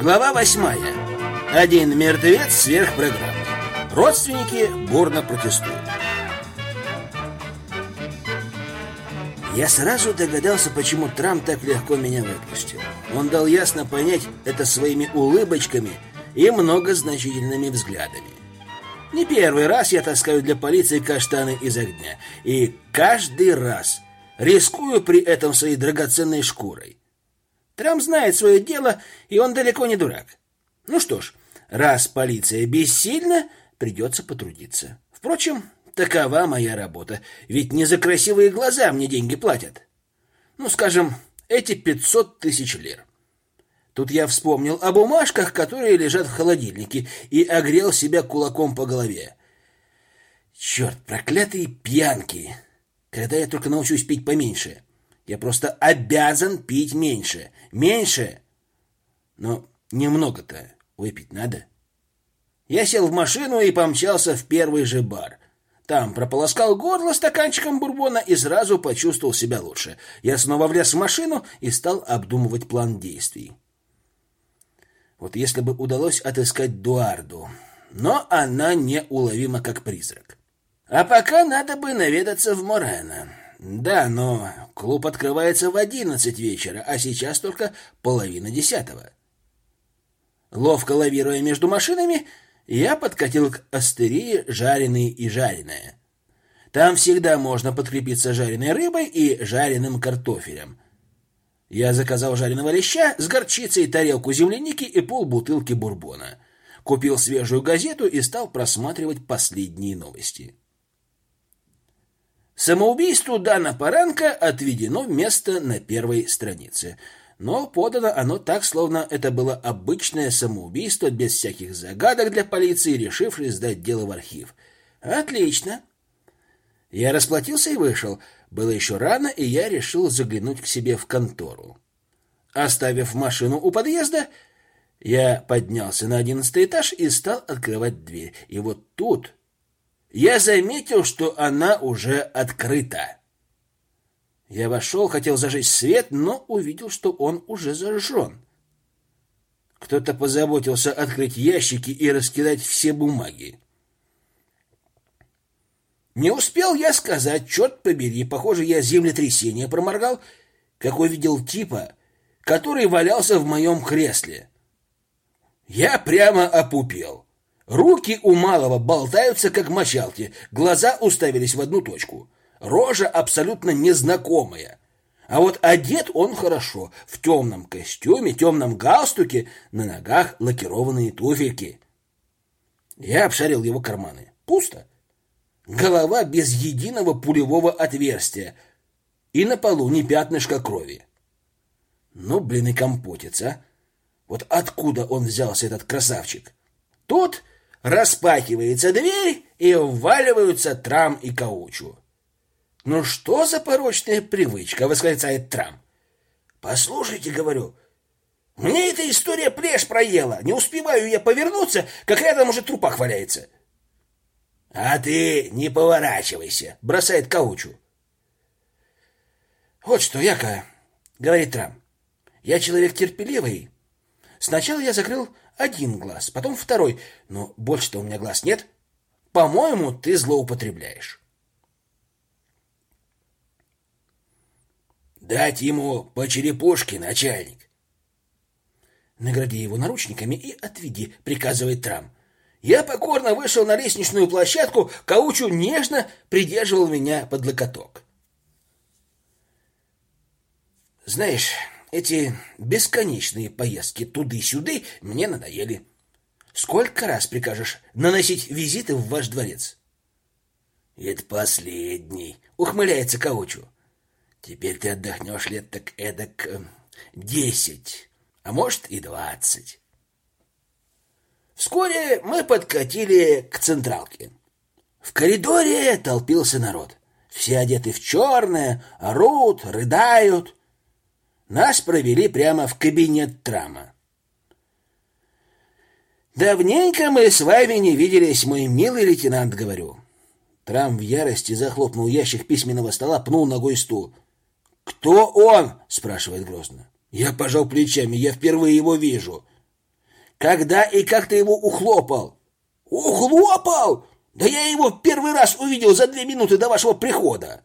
Глава восьмая. Один мертвец сверхпрограммы. Родственники бурно протестуют. Я сразу догадался, почему Трамп так легко меня выпустил. Он дал ясно понять это своими улыбочками и многозначительными взглядами. Не первый раз я таскаю для полиции каштаны из огня. И каждый раз рискую при этом своей драгоценной шкурой. Трамп знает свое дело, и он далеко не дурак. Ну что ж, раз полиция бессильна, придется потрудиться. Впрочем, такова моя работа, ведь не за красивые глаза мне деньги платят. Ну, скажем, эти пятьсот тысяч лир. Тут я вспомнил о бумажках, которые лежат в холодильнике, и огрел себя кулаком по голове. Черт, проклятые пьянки! Когда я только научусь пить поменьше? Я просто обязан пить меньше. Меньше! Но немного-то выпить надо. Я сел в машину и помчался в первый же бар. Там прополоскал горло стаканчиком бурбона и сразу почувствовал себя лучше. Я снова влез в машину и стал обдумывать план действий. Вот если бы удалось отыскать Дуарду, но она неуловима как призрак. А пока надо бы наведаться в Морено. Да, но клуб открывается в одиннадцать вечера, а сейчас только половина десятого. Ловко лавируя между машинами, я подкатил к астерии жареные и жареное. Там всегда можно подкрепиться жареной рыбой и жареным картофелем. Я заказал жареного леща с горчицей, тарелку земляники и полбутылки бурбона. Купил свежую газету и стал просматривать последние новости. Самоубийству Дана Паранка отведено место на первой странице. Но подано оно так, словно это было обычное самоубийство, без всяких загадок для полиции, решившей сдать дело в архив. Отлично. Я расплатился и вышел. Было еще рано, и я решил заглянуть к себе в контору. Оставив машину у подъезда, я поднялся на одиннадцатый этаж и стал открывать дверь. И вот тут я заметил, что она уже открыта. Я вошел, хотел зажечь свет, но увидел, что он уже зажжен. Кто-то позаботился открыть ящики и раскидать все бумаги. Не успел я сказать, черт побери, похоже, я землетрясение проморгал, как увидел типа, который валялся в моем кресле. Я прямо опупел. Руки у малого болтаются, как мочалки, глаза уставились в одну точку. Рожа абсолютно незнакомая. А вот одет он хорошо, в темном костюме, темном галстуке, на ногах лакированные туфельки. Я обшарил его карманы. Пусто. Голова без единого пулевого отверстия. И на полу ни пятнышка крови. Ну, блин, и компотец, а! Вот откуда он взялся, этот красавчик? Тут распахивается дверь, и вваливаются Трам и Каучу. «Ну что за порочная привычка?» — восклицает Трам. «Послушайте, — говорю, — мне эта история плешь проела. Не успеваю я повернуться, как рядом уже трупак валяется». «А ты не поворачивайся!» — бросает Каучу. «Вот что, Яка!» — говорит Трам. «Я человек терпеливый. Сначала я закрыл один глаз, потом второй, но больше-то у меня глаз нет. По-моему, ты злоупотребляешь». «Дать ему по черепушке, начальник!» «Награди его наручниками и отведи», — приказывает Трам. Я покорно вышел на лестничную площадку, Каучу нежно придерживал меня под локоток. Знаешь, эти бесконечные поездки туды-сюды мне надоели. Сколько раз прикажешь наносить визиты в ваш дворец? Это последний, ухмыляется Каучу. Теперь ты отдохнешь лет так эдак э, десять, а может и двадцать. Вскоре мы подкатили к централке. В коридоре толпился народ. Все одеты в черное, орут, рыдают. Нас провели прямо в кабинет трама. «Давненько мы с вами не виделись, мой милый лейтенант», — говорю. Трам в ярости захлопнул ящик письменного стола, пнул ногой стул. «Кто он?» — спрашивает грозно. Я пожал плечами, я впервые его вижу. Когда и как ты его ухлопал? Ухлопал? Да я его первый раз увидел за две минуты до вашего прихода.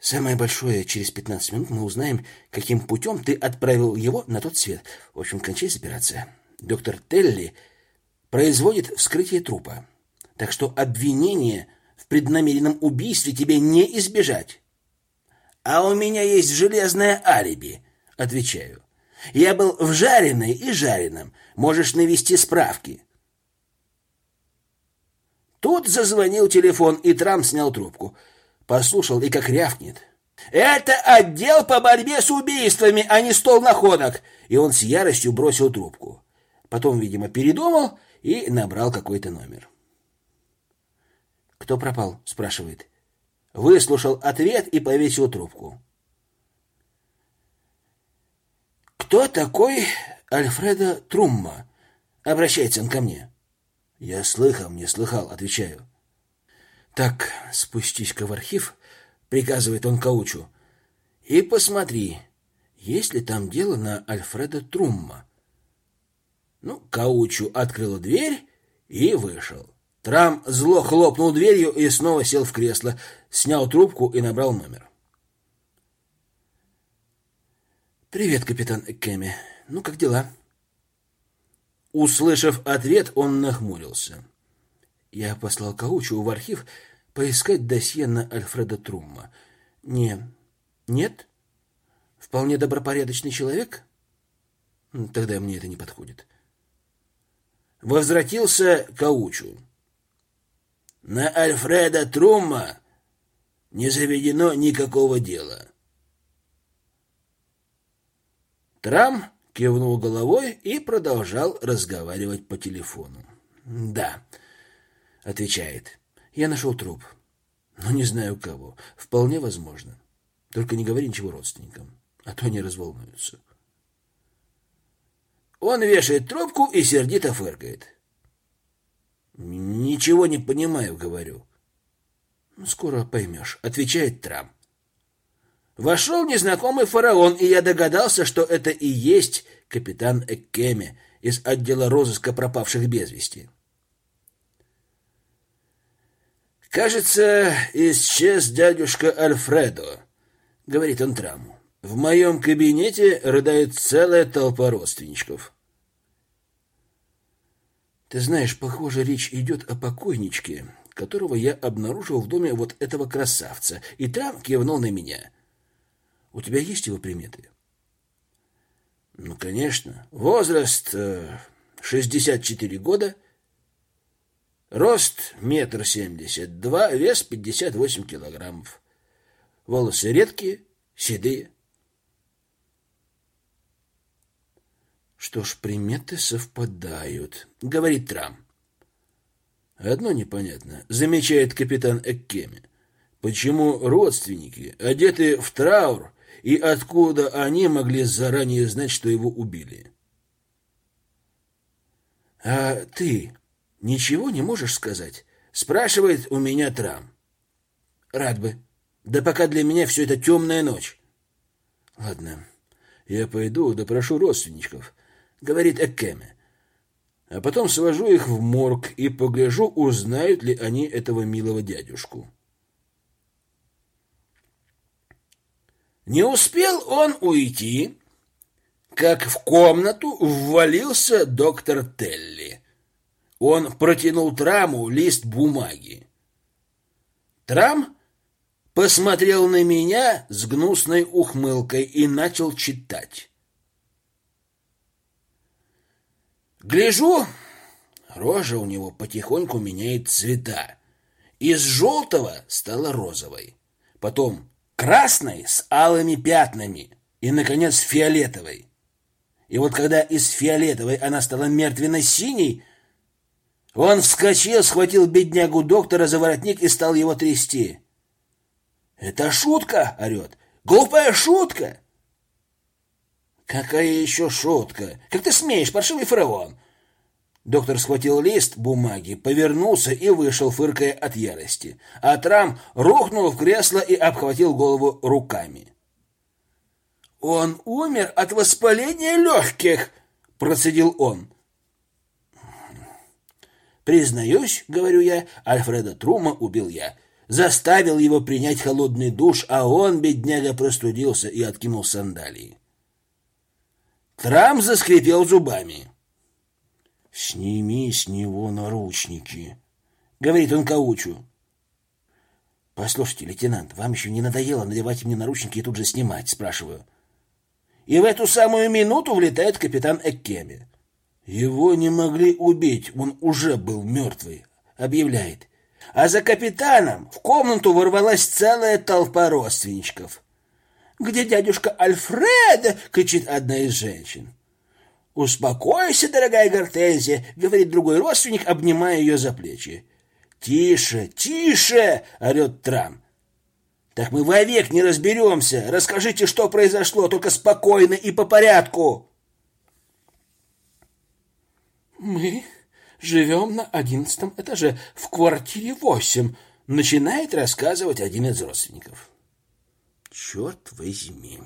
Самое большое, через 15 минут мы узнаем, каким путем ты отправил его на тот свет. В общем, кончай собираться. Доктор Телли производит вскрытие трупа. Так что обвинение в преднамеренном убийстве тебе не избежать. А у меня есть железное алиби, отвечаю. Я был в жареной и жареном. Можешь навести справки. Тут зазвонил телефон, и Трамп снял трубку. Послушал и как рявкнет. «Это отдел по борьбе с убийствами, а не стол находок!» И он с яростью бросил трубку. Потом, видимо, передумал и набрал какой-то номер. «Кто пропал?» — спрашивает. Выслушал ответ и повесил трубку. «Кто такой Альфредо Трумма?» — обращается он ко мне. «Я слыхал, не слыхал», — отвечаю. «Так, спустись-ка в архив», — приказывает он Каучу, — «и посмотри, есть ли там дело на Альфреда Трумма». Ну, Каучу открыл дверь и вышел. Трам зло хлопнул дверью и снова сел в кресло, снял трубку и набрал номер. «Привет, капитан Эккеми. Ну, как дела?» Услышав ответ, он нахмурился. Я послал Каучу в архив поискать досье на Альфреда Трумма. Не, нет? Вполне добропорядочный человек? Тогда мне это не подходит. Возвратился Каучу. На Альфреда Трумма не заведено никакого дела. Трам кивнул головой и продолжал разговаривать по телефону. «Да», — отвечает, — «я нашел труп, но не знаю кого. Вполне возможно. Только не говори ничего родственникам, а то они разволнуются». Он вешает трубку и сердито фыркает. «Ничего не понимаю», — говорю. «Ну, «Скоро поймешь», — отвечает Трам. Вошел незнакомый фараон, и я догадался, что это и есть капитан Эккеме из отдела розыска пропавших без вести. «Кажется, исчез дядюшка Альфредо», — говорит он Траму. «В моем кабинете рыдает целая толпа родственничков». «Ты знаешь, похоже, речь идет о покойничке, которого я обнаружил в доме вот этого красавца, и Трам кивнул на меня». У тебя есть его приметы? Ну, конечно. Возраст э, 64 года, рост метр семьдесят два, вес пятьдесят восемь килограммов. Волосы редкие, седые. Что ж, приметы совпадают, говорит Трам. Одно непонятно, замечает капитан Эккеми. Почему родственники, одетые в траур, и откуда они могли заранее знать, что его убили? А ты ничего не можешь сказать? спрашивает у меня Трам. Рад бы. Да пока для меня все это темная ночь. Ладно, я пойду допрошу родственников, говорит Эккеме. А потом свожу их в морг и погляжу, узнают ли они этого милого дядюшку. Не успел он уйти, как в комнату ввалился доктор Телли. Он протянул Траму лист бумаги. Трам посмотрел на меня с гнусной ухмылкой и начал читать. Гляжу, рожа у него потихоньку меняет цвета. Из желтого стала розовой. Потом красной с алыми пятнами и, наконец, фиолетовой. И вот когда из фиолетовой она стала мертвенно-синей, он вскочил, схватил беднягу доктора за воротник и стал его трясти. «Это шутка!» — орет. «Глупая шутка!» «Какая еще шутка? Как ты смеешь, паршивый фараон? Доктор схватил лист бумаги, повернулся и вышел, фыркая от ярости. А Трам рухнул в кресло и обхватил голову руками. «Он умер от воспаления легких!» — процедил он. Признаюсь, говорю я, Альфреда Трума убил я. Заставил его принять холодный душ, а он, бедняга, простудился и откинул сандалии. Трам заскрипел зубами. «Сними с него наручники», — говорит он Каучу. «Послушайте, лейтенант, вам еще не надоело надевать мне наручники и тут же снимать?» — спрашиваю. И в эту самую минуту влетает капитан Эккеми. «Его не могли убить, он уже был мертвый», — объявляет. А за капитаном в комнату ворвалась целая толпа родственничков. «Где дядюшка Альфред?» — кричит одна из женщин. «Успокойся, дорогая Гортензия», — говорит другой родственник, обнимая ее за плечи. «Тише, тише!» — орет Трам. «Так мы вовек не разберемся. Расскажите, что произошло, только спокойно и по порядку». «Мы живем на одиннадцатом этаже, в квартире восемь», — начинает рассказывать один из родственников. «Черт возьми!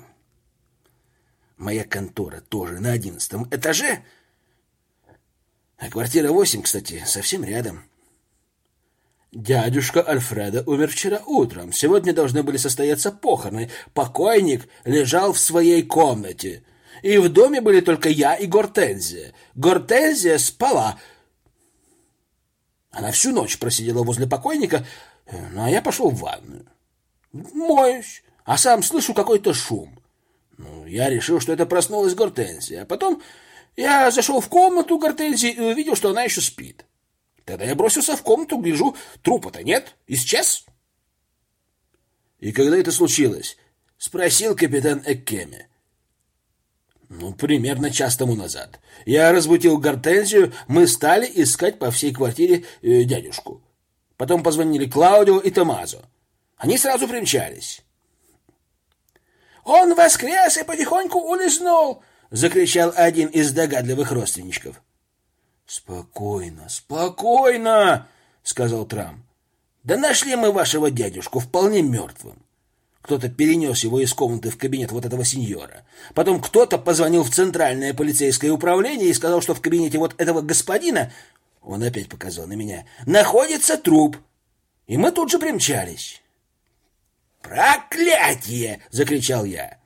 Моя контора тоже на одиннадцатом этаже, а квартира восемь, кстати, совсем рядом». Дядюшка Альфреда умер вчера утром. Сегодня должны были состояться похороны. Покойник лежал в своей комнате. И в доме были только я и Гортензия. Гортензия спала. Она всю ночь просидела возле покойника, ну, а я пошел в ванную. Моюсь, а сам слышу какой-то шум. Ну, я решил, что это проснулась Гортензия. А потом я зашел в комнату Гортензии и увидел, что она еще спит. Тогда я бросился в комнату, гляжу, трупа-то нет, исчез. И когда это случилось? Спросил капитан Эккеме. Ну, примерно час тому назад. Я разбудил Гортензию, мы стали искать по всей квартире э, дядюшку. Потом позвонили Клаудио и Томазо. Они сразу примчались. «Он воскрес и потихоньку улизнул!» — закричал один из догадливых родственничков. Спокойно, спокойно, сказал Трам. Да нашли мы вашего дядюшку вполне мертвым. Кто-то перенес его из комнаты в кабинет вот этого сеньора. Потом кто-то позвонил в центральное полицейское управление и сказал, что в кабинете вот этого господина, он опять показал на меня, находится труп. И мы тут же примчались. «Проклятие!» — закричал я.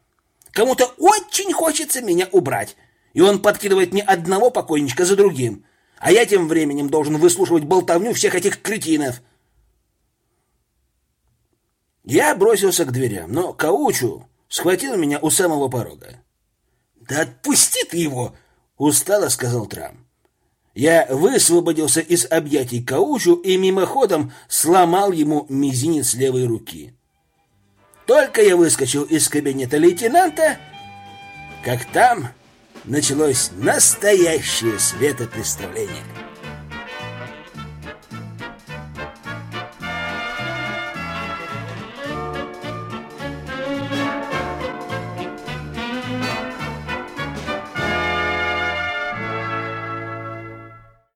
«Кому-то очень хочется меня убрать, и он подкидывает мне одного покойничка за другим а я тем временем должен выслушивать болтовню всех этих кретинов. Я бросился к дверям, но Каучу схватил меня у самого порога. «Да отпусти ты его!» — устало сказал Трам. Я высвободился из объятий Каучу и мимоходом сломал ему мизинец левой руки. Только я выскочил из кабинета лейтенанта, как там началось настоящее светопредставление.